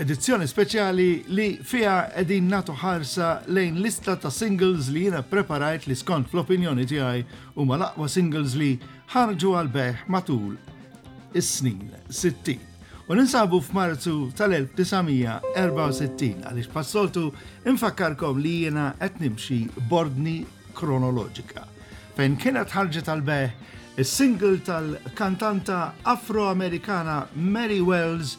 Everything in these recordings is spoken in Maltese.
Edizzjoni speċjali li fiha qegħdin nagħtu ħarsa lejn lista ta' singles li jiena ppreparajt li skont fl-opinjoni tiegħi huma l-aqwa singles li ħarġu għall-bejgħ matul is-snin sittin. U ninsabu f'Marzu tal-1964 għaliex bħas-soltu infakkarkom li jiena qed nimxi b'ordni kronoloġika fejn kienet ħarġet għall-bejgħ is-single tal-kantanta Afro-Amerikana Mary Wells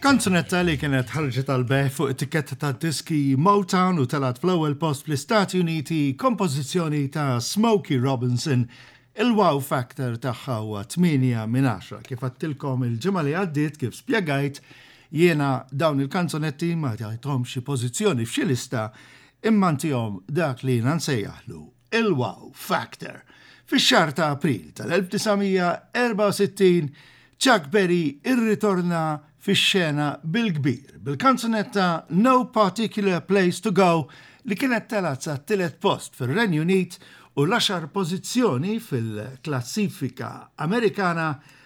Kanzunetta li kienet ħarġet għal beħ fuq it-tikketta ta' diski Motown u telat fl-ewwel post fl-Istati Uniti kompożizzjoni ta' Smokey Robinson il-wow factor tagħha huwa 8 minn 10. Kif għattilkom il-ġimgħa li għaddiet kif spjegajt jiena dawn il-kanzunetti ma tajthom xi pożizzjoni f'xi lista imma ntihom dak li jiena nsejjaħlu il-'Wow Factor'. Fix-xahar ta' April tal-1964, Chuck Berry rritorna fix-xena bil-kbir bil-kanzunetta 'No Particular Place To Go' li kienet telgħet sat-tielet post fir-Renju Unit u l-għaxar pożizzjoni fil-klassifika Amerikana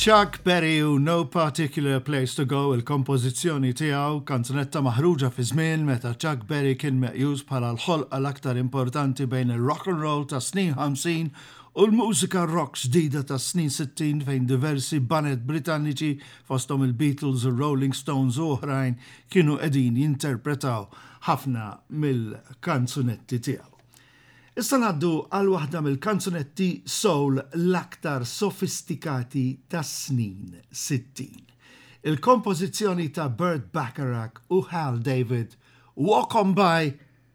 Chuck Berry u No Particular Place to Go il-kompożizzjoni tiegħu kanzunetta maħruġa fi żmien meta Chuck Berry kien meqjus bħala l-ħolqa l-aktar importanti bejn ir-rock and roll ta' snin 50 u l-mużika rock ġdida tas-snin sittin fejn diversi baned Britanniċi, fosthom il-Beatles, ir-Rolling Stones u oħrajn, kienu qegħdin jinterpretaw ħafna mill-kanzunetti tiegħu. Issa ngħaddu għal waħda mill-kanzunetti soul l-aktar sofistikati tas-snin sittin. Il-kompożizzjoni ta' Burt Bacharach u Hal David, Walk On By,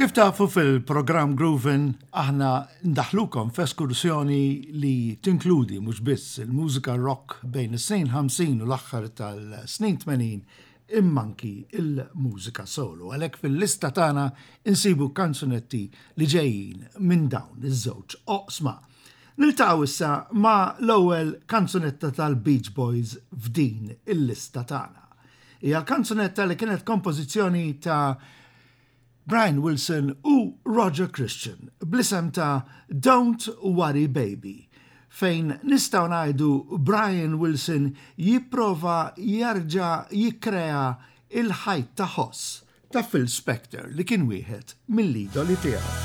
Kif tafu fil-programm Groovin aħna ndaħlukom f'eskursjoni li tinkludi mhux biss il-mużika rock bejn is-snin 50 u l-aħħar tal-snin 80 immanki il-mużika solo. Għalhekk fil-lista tagħna insibu kanzunetti li ġejjin minn dawn iż-żewġ oqsma. Niltaqgħu issa ma' l-ewwel kanzunetta tal-Beach Boys f'din il-lista tagħna. Hija l-kanzunetta li kienet kompożizzjoni ta' Brian Wilson u Roger Christian bl-isem ta' Don't Worry Baby fejn nistgħu ngħidu Brian Wilson jipprova jerġa' jikkrea l-ħajt ta' ħoss ta' Phil Spector li kien wieħed mill-idoli tiegħu.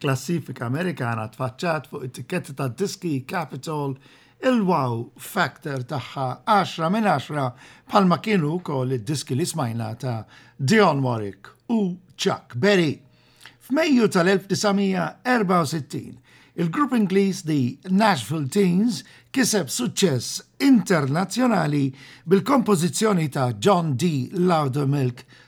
Klassifika Amerikana tfaċċat fuq it-tikketti tad-diski Capitol il-wow factor tagħha 10 minn 10 bħalma kienu wkoll id-diski li smajna ta' Dionne Warwick u Chuck Berry. F'Mejju tal-1964, il-grupp Ingliż The Nashville Teens kiseb suċċess internazzjonali bil-kompożizzjoni ta' John D. Loudermilk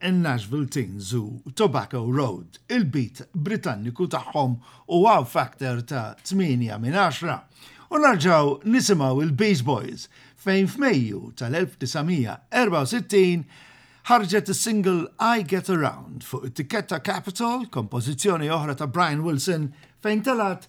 in-Nashville Tins u Tobacco Road, il-beat Britanniku tagħhom u Wow Factor ta' tmienja minn għaxra, u narġgħu nisimgħu il-Beach Boys fejn f'Mejju tal-1964 ħarġet is-single I Get Around fuq it-tikketta Capitol, kompożizzjoni oħra ta' Brian Wilson fejn telgħet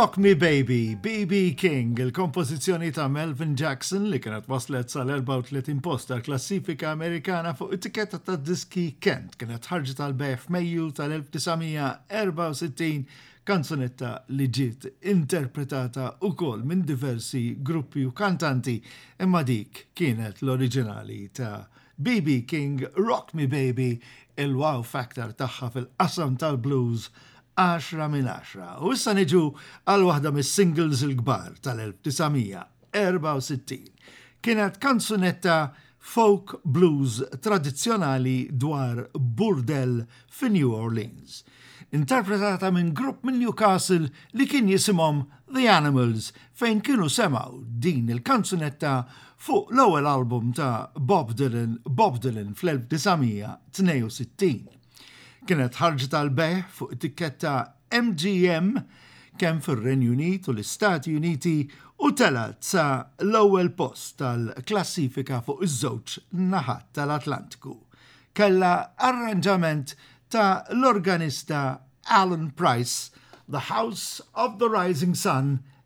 Rock Me Baby, BB King, il-kompożizzjoni ta' Melvin Jackson li kienet waslet sal-34 post tal-klassifika Amerikana fuq it-tiketta ta' diski Kent kienet ħarġet tal-bejħ f'Mejju tal-1964 kanzunetta li ġiet interpretata wkoll minn diversi gruppi u kantanti imma dik kienet l-oriġinali ta' BB King Rock Me Baby, il-wow factor tagħha fil-qasam tal-blues għaxra minn għaxra. U issa niġu għal waħda mis-singles il-kbar tal-1964. Kienet kanzunetta Folk blues tradizzjonali dwar burdell fi New Orleans, interpretata minn grupp minn Newcastle li kien jisimhom The Animals fejn kienu semgħu din il-kanzunetta fuq l-ewwel album ta' Bob Dylan, Bob Dylan fl-1962. Kienet ħarġet għall-bejgħ fuq it-tikketta MGM kemm fir-Renju Unit u l-Istati Uniti u telgħet sa l-ewwel post tal-klassifika fuq iż-żewġ naħat tal-Atlantiku. Kellha arranġament ta' l-organista Alan Price, The House of the Rising Sun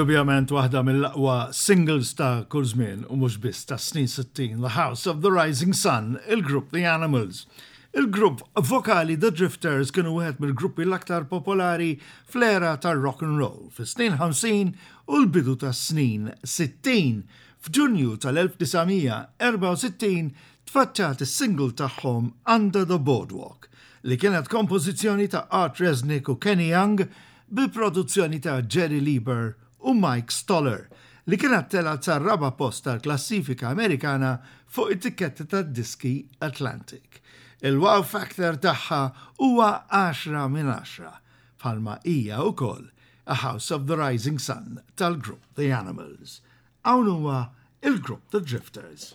indubjament waħda mill-aqwa singles ta' kull żmien u mhux biss ta' snin 60 The House of the Rising Sun, il-grupp The Animals, Il-grupp vokali The Drifters kienu wieħed mill-gruppi l-aktar popolari fl-era tar-rock 'n' roll fis-snin ħamsin u l-bidu tas-snin sittin. F'Ġunju tal-1964 tfaċċat is-single tagħhom Under the Boardwalk, li kienet kompożizzjoni ta' Art Resnick u Kenny Young bi produzzjoni ta' Jerry Leiber u Mike Stoller, li kien għad tela' sar-raba' post tal-klassifika Amerikana fuq it-tikketta tad-diski Atlantic. Il-wow factor tagħha huwa għaxra minn għaxra, bħalma hija wkoll A House of the Rising Sun tal-grupp The Animals. Hawn huwa l-grupp tad-Drifters.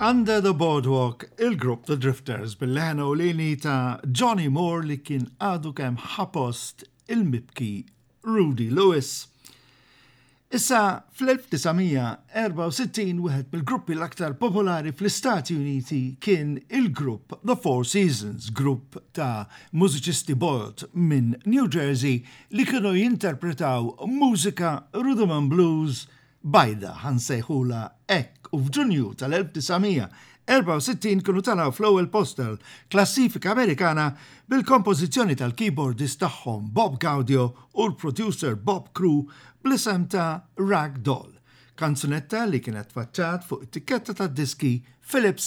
Under the Boardwalk, il-grupp The Drifters bil-leħen ewlieni ta' Johnny Moore li kien għadu kemm ħa post il-mibki Rudy Lewis. Issa fl-1964 wieħed mill-gruppi l-aktar popolari fl-Istati Uniti kien il-grupp The Four Seasons, grupp ta' mużiċisti bojod minn New Jersey li kienu jinterpretaw mużika rhythm and blues Bajda, ħa nsejħulha hekk, u f'Ġunju tal-1964 kienu talgħu fl-ewwel post tal-klassifika Amerikana bil-kompożizzjoni tal-keyboardist tagħhom Bob Gaudio u l-producer Bob Crew bl-isem ta' Rag Doll, kanzunetta li kienet tfaċċat fuq it-tikketta tad-diski Philips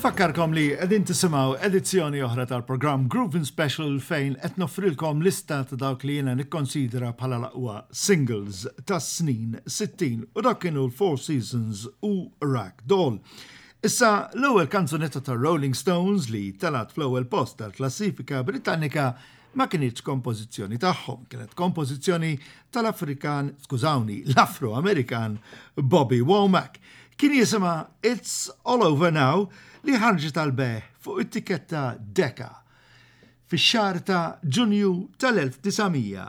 Nfakkarkom li qegħdin tisimgħu edizzjoni oħra tal-programm Groovin Special fejn qed noffrilkom lista ta' dawk li jiena nikkonsidra bħala l-aqwa singles tas-snin 60 u dak kienu l-Four Seasons u Rack Doll. Issa, l-ewwel kanzunetta tar-Rolling Stones li telgħet fl-ewwel post tal-klassifika Brittannika ma kinitx kompożizzjoni tagħhom, kienet kompożizzjoni tal-Afrikan, skużawni, l-Afro-Amerikan Bobby Womack. Kien jisimha It's All Over Now li ħarġet għal bejgħ fuq it-tikketta Decca fix-xahar ta' Ġunju tal-1900.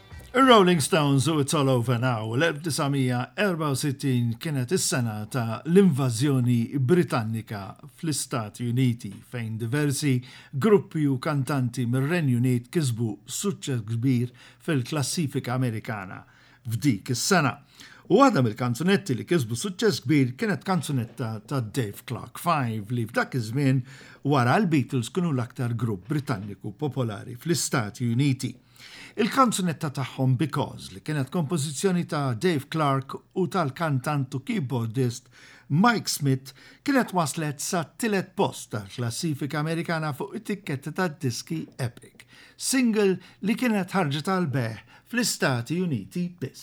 Ir-Rolling Stones u It's All Over Now l-1964 kienet is-sena ta' l-invażjoni Britannika fl-Istati Uniti fejn diversi gruppi u kantanti mir-Renju Unit kisbu suċċess kbir fil-klassifika Amerikana f'dik is-sena. U waħda mill-kanzunetti li kisbu suċċess kbir kienet kanzunetta ta' Dave Clark Five li f'dak iż-żmien wara l-Beatles kienu l-aktar grupp Britanniku popolari fl-Istati Uniti. Il-kanzunetta tagħhom Because, li kienet kompożizzjoni ta' Dave Clark u tal-kantant u keyboardist Mike Smith, kienet waslet sat-tielet post tal-klassifika Amerikana fuq it-tikketta tad-diski Epic, single li kienet ħarġet għall-bejgħ fl-Istati Uniti biss.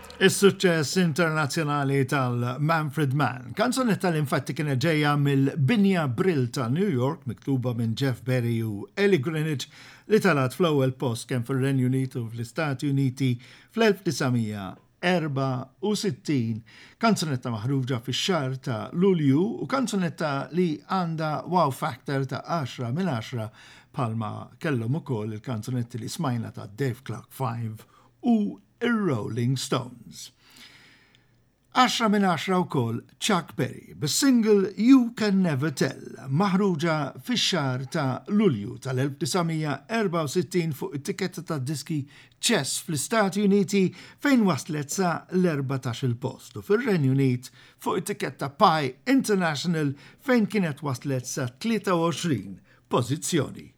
is-suċċess internazzjonali tal-Manfred Mann. Kanzunetta li infatti kienet ġejja mill-Binja Brill ta' New York miktuba minn Jeff Berry u Ellie Greenwich li talat fl-ewwel post kemm fir-Renju Unit u fl-Istati Uniti fl-1900 64 kanzunetta maħruġa fix-xahar ta' Lulju u kanzunetta li għandha wow factor ta' 10 minn 10 palma kellhom ukoll il-kanzunetti li smajna ta' Dave Clark 5 u ir-Rolling Stones. Għaxra minn għaxra wkoll Chuck Berry bis-single You Can Never Tell maħruġa fix-xahar ta' Lulju tal-1964 fuq it-tikketta tad-diski Chess fl-Istati Uniti fejn waslet sa l-erbatax-il post u fir-Renju Unit fuq it-tikketta Pye International fejn kienet waslet sa 23 pożizzjoni.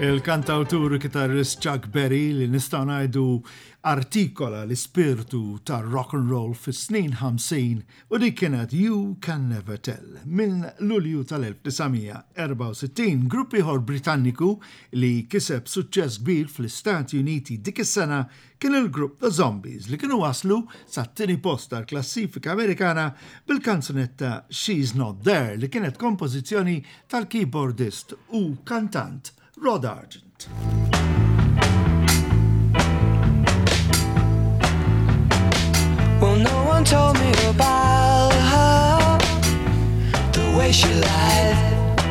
Il-kantawtur u kitarrist Chuck Berry li nistgħu ngħidu artikola l-ispirtu tar rock and roll fis-snin 50 u li kienet You Can Never Tell minn Lulju tal-1964 grupp ieħor Britanniku li kiseb suċċess kbir fl-Istati Uniti dik is-sena kien il-grupp The Zombies li kienu waslu sat-tieni post tal-klassifika Amerikana bil-kanzunetta She's Not There li kienet kompożizzjoni tal-keyboardist u kantant Rod Argent. one told me about her, the way she lied.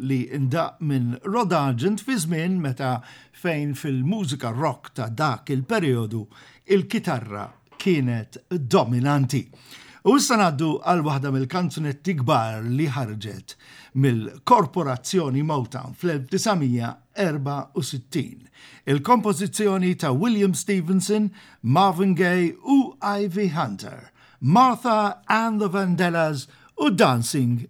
li ndaqq minn Rod Argent fi żmien meta fejn fil-mużika rock ta' dak il-perijodu il-kitarra kienet dominanti. U issa ngħaddu għal waħda mill-kanzunetti kbar li ħarġet mill-korporazzjoni Motown fl-1964, il-kompożizzjoni ta' William Stevenson, Marvin Gaye u Ivy Hunter, Martha and the Vandellas u Dancing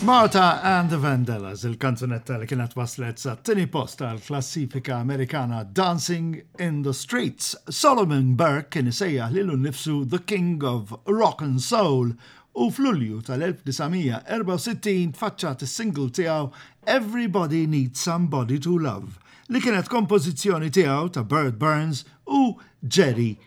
Martha and the Vandellas, il-kanzunetta li kienet waslet sat-tieni post tal-klassifika Amerikana Dancing in the Streets. Solomon Burke kien isejjaħ lilu nnifsu The King of Rock and Soul u f'Lulju tal-1964 tfaċċat is-single tiegħu Everybody Needs Somebody to Love, li kienet kompożizzjoni tiegħu, ta' Bert Berns u Jerry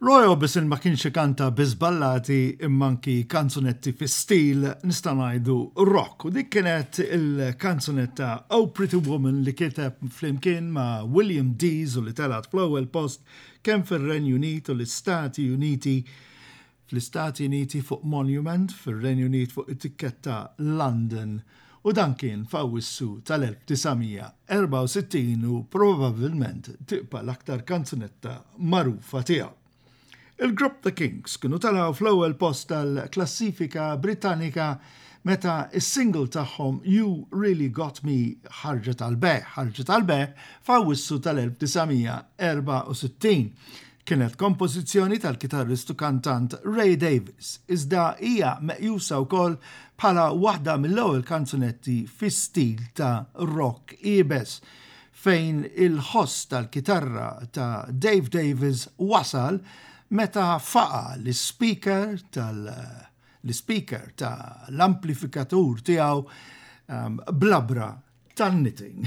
Royo Bisin ma kienx ikanta biss ballati imma anki kanzunetti fi stil nista' ngħidu rock u dik kienet il-kanzunetta Oh Pretty Woman li kiteb flimkien ma' William Dees u li telgħet fl-ewwel post kemm fir-Renju Unit u l-Istati Uniti fl-Istati Uniti fuq Monument, fir-Renju Unit fuq it-tikketta London u dan kien f'Awwissu tal-1964 u probabbilment tibqa' l-aktar kanzunetta magħrufa tiegħu. Il-grupp The Kinks kienu telgħu fl-ewwel post tal-klassifika Brittanika meta s-single tagħhom You Really Got Me ħarġet għall-bejgħ ħarġet għall-bejgħ f'Awwissu tal-1964. Kienet kompożizzjoni tal-kitarrist u kantant Ray Davies, iżda hija meqjusa wkoll bħala waħda mill-ewwel kanzunetti fi stil ta' rock iebes, fejn il-ħoss tal-kitarra ta' Dave Davies wasal meta faqa' l-ispeaker tal l-ispeaker ta' l-amplifikatur tiegħu b'labra tan-knitting.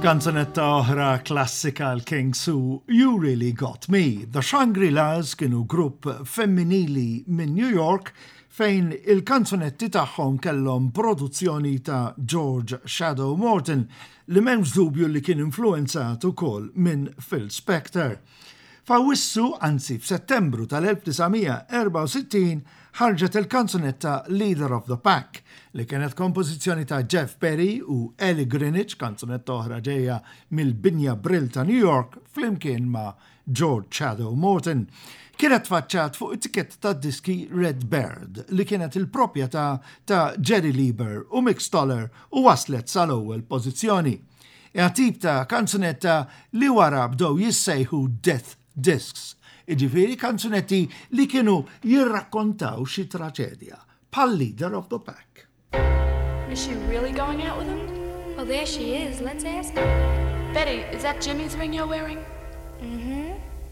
Kanzunetta oħra klassika l-King Su, You Really Got Me. The Shangri-Las kienu grupp femminili minn New York fejn il-kanzunetti tagħhom kellhom produzzjoni ta' George Shadow Morton li m'hemmx dubju li kien influenzat ukoll minn Phil Spector. F'Awwissu, anzi f'Settembru tal-1964, ħarġet il-kanzunetta Leader of the Pack, li kienet kompożizzjoni ta' Jeff Perry u Eli Greenidge, kanzunetta oħra ġejja mill-Binja Brill ta' New York flimkien ma' George Shadow Morton. Kienet tfaċċat fuq it-tikketta tad-diski Red Baird, li kienet il-proprjetà ta' Jerry Leiber u Mick Stoller u waslet sal-ewwel pożizzjoni. Hija tip ta' kanzunetta li wara bdew jissejħu death discs, jiġifieri kanzunetti li kienu jirrakkontaw xi traġedja, bħal Leader of the Pack. Is she really going out with him? Well there she is, let's ask her. Betty, is that Jimmy's ring you're wearing? Mhm.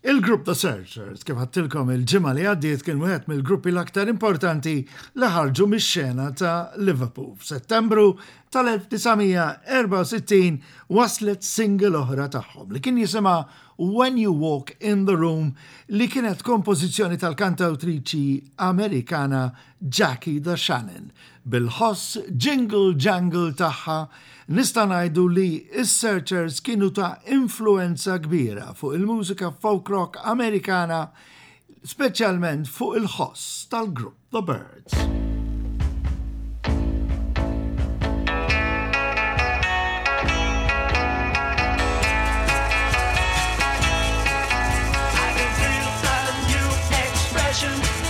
Il-grupp ta' Searchers, kif għedtilkom il-ġimgħa li għaddiet, kien wieħed mill-gruppi l-aktar importanti li ħarġu mix-xena ta' Liverpool. F'Settembru tal-1964 waslet single oħra tagħhom, li kien jisimha When You Walk In The Room li kienet kompożizzjoni tal-kantawtriċi Amerikana Jackie the Shannon, bil-ħoss jingle jangle tagħha, nista' ngħidu li s-Searchers kienu ta' influwenza kbira fuq il-mużika folk-rock Amerikana, speċjalment fuq il-ħoss tal-grupp The Byrds.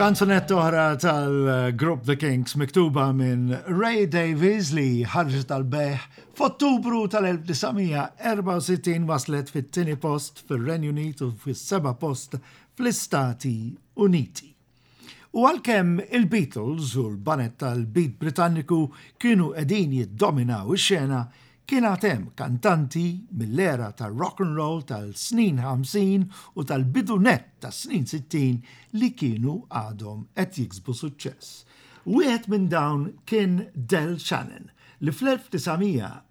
Kanzunetta oħra tal-grupp The Kings miktuba minn Ray Davies li ħarġet tal-beħ f'Ottubru tal-1964 waslet fit-tieni post fir-Renju Unit u fis-seba' post fl-Istati Uniti. U għalkemm il-Beatles u l-banet tal-beat Britanniku kienu qegħdin jiddominaw ix-xena, kien għad hemm kantanti mill-era tar-rock and roll tal-snin 50 u tal-bidu nett tas-snin 60 li kienu għadhom qed jiksbu suċċess. Wieħed minn dawn kien Del Shannon, li fl-1900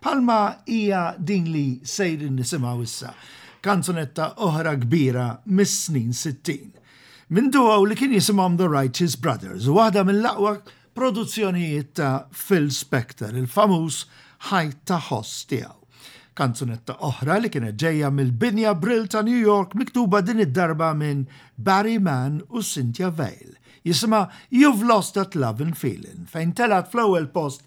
Bħalma hija din li sejrin nisimgħu issa, kanzunetta oħra kbira mis-snin sittin. Minn duo li kien jisimhom The Righteous Brothers u waħda mill-aqwa produzzjonijiet ta' Phil Spector, il-famuż Ħajt ta' Ħoss tiegħu. Kanzunetta oħra li kienet ġejja mill-binja Brill ta' New York miktuba din id-darba minn Barry Mann u Cynthia Vale. Jisimha You've Lost That Lovin' Feelin' fejn telgħet fl-ewwel post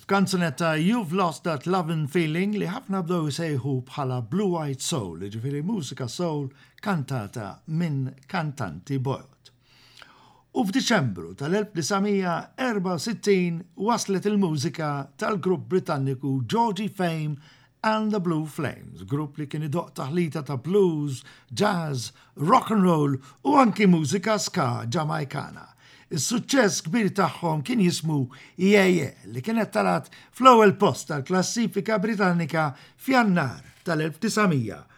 Kanzunetta You've Lost That Lovin' Feeling li ħafna bdew isejħu bħala Blue Eyed Soul, jiġifieri mużika soul kantata minn kantanti bojod. U f'Diċembru tal-1964 waslet il-mużika tal-grupp Britanniku Georgie Fame and the Blue Flames, grupp li kien idoqq taħlita ta' blues, jazz, rock and roll u anki mużika ska Ġamajkana. Is-suċċess kbir tagħhom kien jismu Yeah Yeah li kienet talat fl-ewwel post tal-klassifika Britannika f'Jannar tal-1900.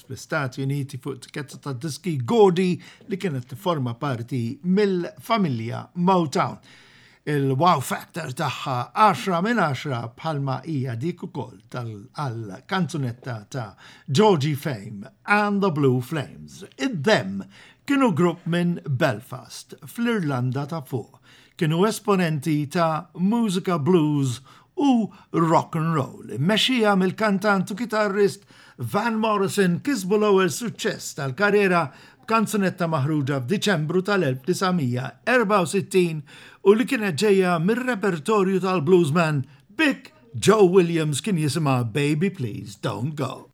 fl-Istati Uniti fuq tikketta ta' diski Godi li kienet tifforma parti mill-familja Motown. Il-wow factor tagħha 10 minn 10 bħalma hija dik ukoll tal-kanzunetta ta' Georgie Fame and the Blue Flames. Id-Them kienu grupp minn Belfast fl-Irlanda ta' fuq kienu esponenti ta' mużika blues u rock and roll. Immexxija mill-kantant u kitarrist Van Morrison kisbu l-ewwel suċċess tal-karriera b'kanzunetta maħruġa f'Diċembru tal-1964 u li kienet ġejja mir-repertorju tal-bluesman Big Joe Williams kien jisimha Baby Please Don't Go.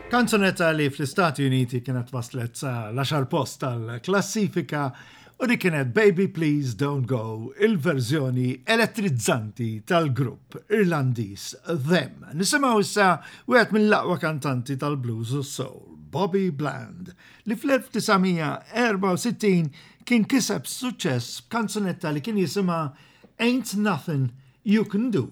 Kanzunetta li fl-Istati Uniti kienet waslet sa l-għaxar post tal-klassifika u dik kienet Baby Please Don't Go, il-verżjoni elettrizzanti tal-grupp Irlandiż Them. Nisimgħu issa wieħed mill-aqwa kantanti tal-blues u s-soul, Bobby Bland, li fl-1964 kien kiseb suċċess b'kanzunetta li kien jisimha Ain't Nothing You Can Do.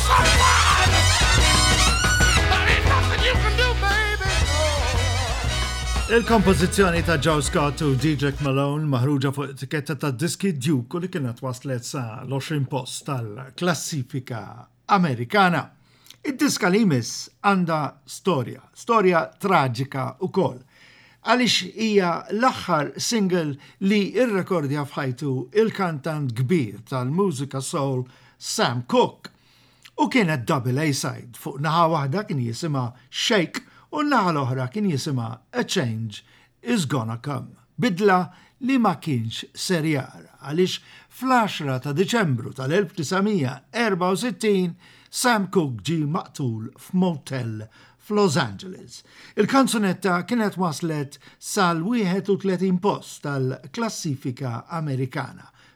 Il-kompożizzjoni ta' Joe Scott u Diedrich Malone maħruġa fuq etiketta ta' diski Duke u li kienet waslet sa l-20 post tal-klassifika Amerikana. Id-diska li jmiss għandha storja, storja traġika ukoll għaliex hija l-aħħar single li irrekordja f'ħajtu il-kantant kbir tal-mużika soul Sam Cooke, u kienet double A-side, fuq naħa waħda kien jisimha Shake u n-naħa l-oħra kien jisimha A Change Is Gonna Come, bidla li ma kienx ser jara għaliex fl-għaxra ta' Diċembru tal-1964 Sam Cooke ġie maqtul f'motel f'Los Angeles. Il-kanzunetta kienet waslet sal-31 post tal-klassifika Amerikana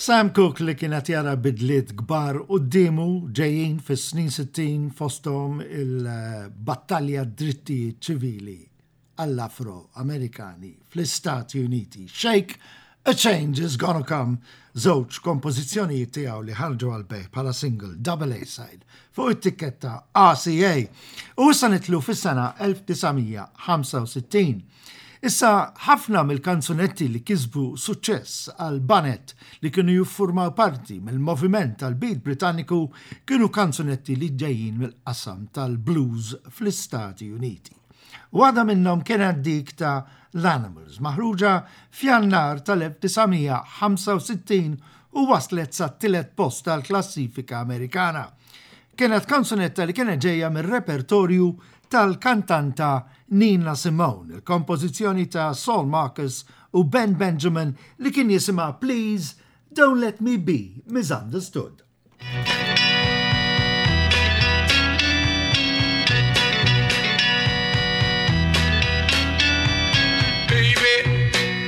Sam Cooke li kienet jara bidliet kbar quddiemu ġejjin fis-snin 60 fosthom il-battalja drittijiet ċivili għall-Afro-Amerikani fl-Istati Uniti. Shake A Change Is Gonna Come żewġ kompożizzjonijiet tiegħu li ħarġu għal bejħ bħala single double A-side fuq it-tikketta ACA u issa nitlu fis-sena 1965. Issa, ħafna mill-kanzunetti li kisbu suċċess għal baned li kienu jiffurmaw parti mill-moviment tal-Beat Britanniku kienu kanzunetti li ġejjin mill-qasam tal-blues fl-Istati Uniti. Waħda minnhom kienet dik ta' l-Animals, maħruġa f'Jannar tal-1965 u waslet sat-tielet post tal-klassifika Amerikana. Kienet kanzunetta li kienet ġejja mir-repertorju tal-kantanta Nina Simone, il-kompożizzjoni ta' Saul Marcus u Ben Benjamin li kien jisimha Please Don't Let Me Be Misunderstood.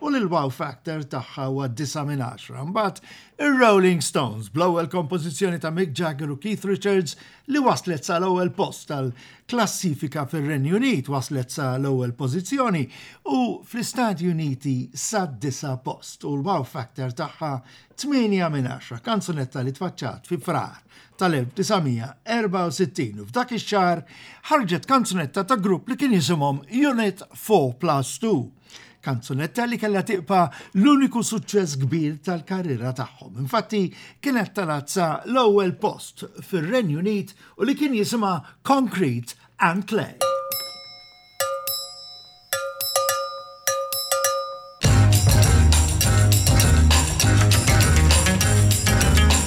u li l-wow factor tagħha huwa disa' minn għaxra. Mbagħad ir-Rolling Stones bl-ewwel kompożizzjoni ta' Mick Jagger u Keith Richards li waslet sa l-ewwel post tal-klassifika fir-Renju Unit waslet sa l-ewwel pożizzjoni u fl-Istati Uniti sa d-disa' post u l-wow factor tagħha tmienja minn għaxra, kanzunetta li tfaċċat fi Frar tal-1964 u f'dak ix-xahar ħarġet kanzunetta ta' grupp li kien jisimhom Unit 4 Plus 2 Kanzunetta li kellha tiqpa l-uniku suċċess kbir tal-karriera tagħhom. Infatti kienet talazza l-ewwel post fir-Renju Unit u li kien jisimha Concrete and Clay.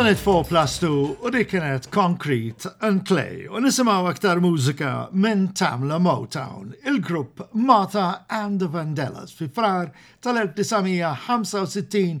Unit 4 plus 2 u dik kienet Concrete and Clay u nisimaw aktar mużika minn Tamla Motown, il-grupp Mata and the Vandellas fi frar tal-1965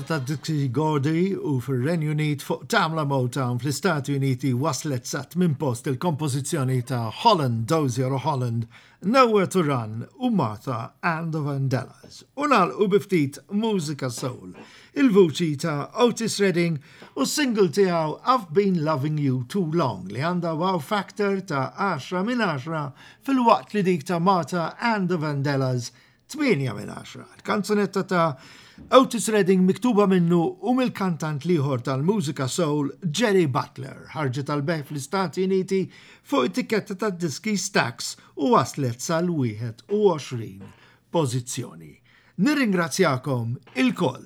ta' Dixie Gordy u fir-Renju Unit fuq Tamla Motown fl-Istati Uniti waslet sa tmien post il-kompożizzjoni ta' Holland Dozier u Holland Nowhere to Run u Martha and the Vandellas u ngħalqu bi ftit mużika soul il-vuċi ta' Otis Redding u s-single tiegħu I've Been Loving You Too Long li għandha wow factor ta' għaxra minn għaxra filwaqt li dik ta' Martha and the Vandellas Tmienja minn għaxra. Kanzunetta ta' Otis Redding miktuba minnu u mill-kantant liħor tal-mużika soul Jerry Butler ħarġet tal-beħ fl-Istati Uniti fuq it-tikketta tad-diski Stax u waslet sal-21 pożizzjoni. Nirringrazzjakom ilkoll